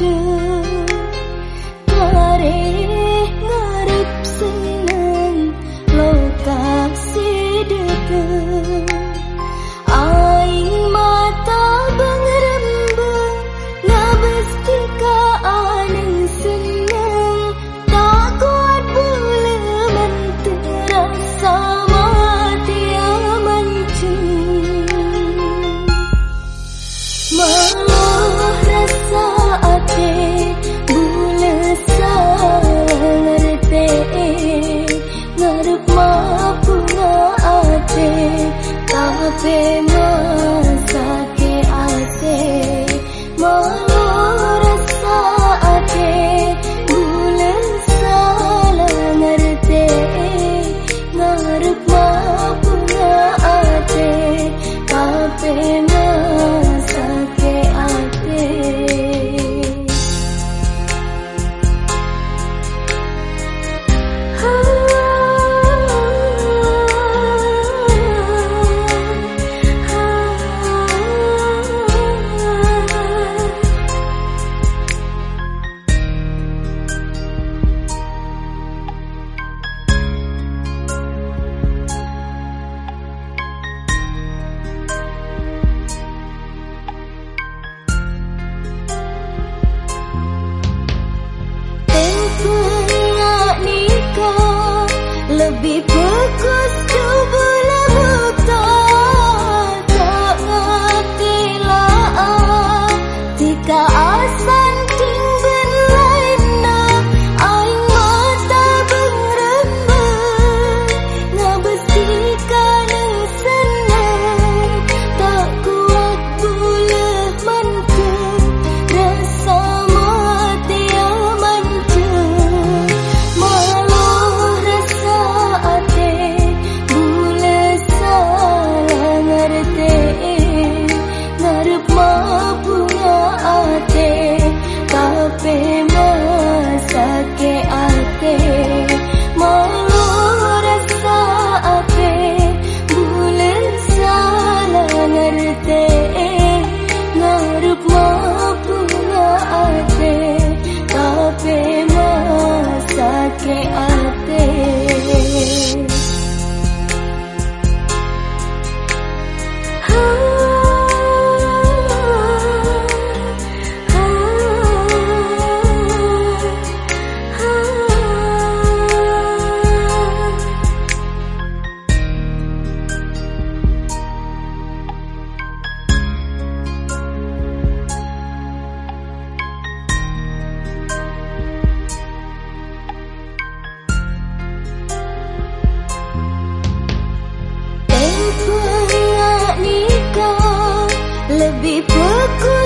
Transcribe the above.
still day. Lebih fokus lebih fokus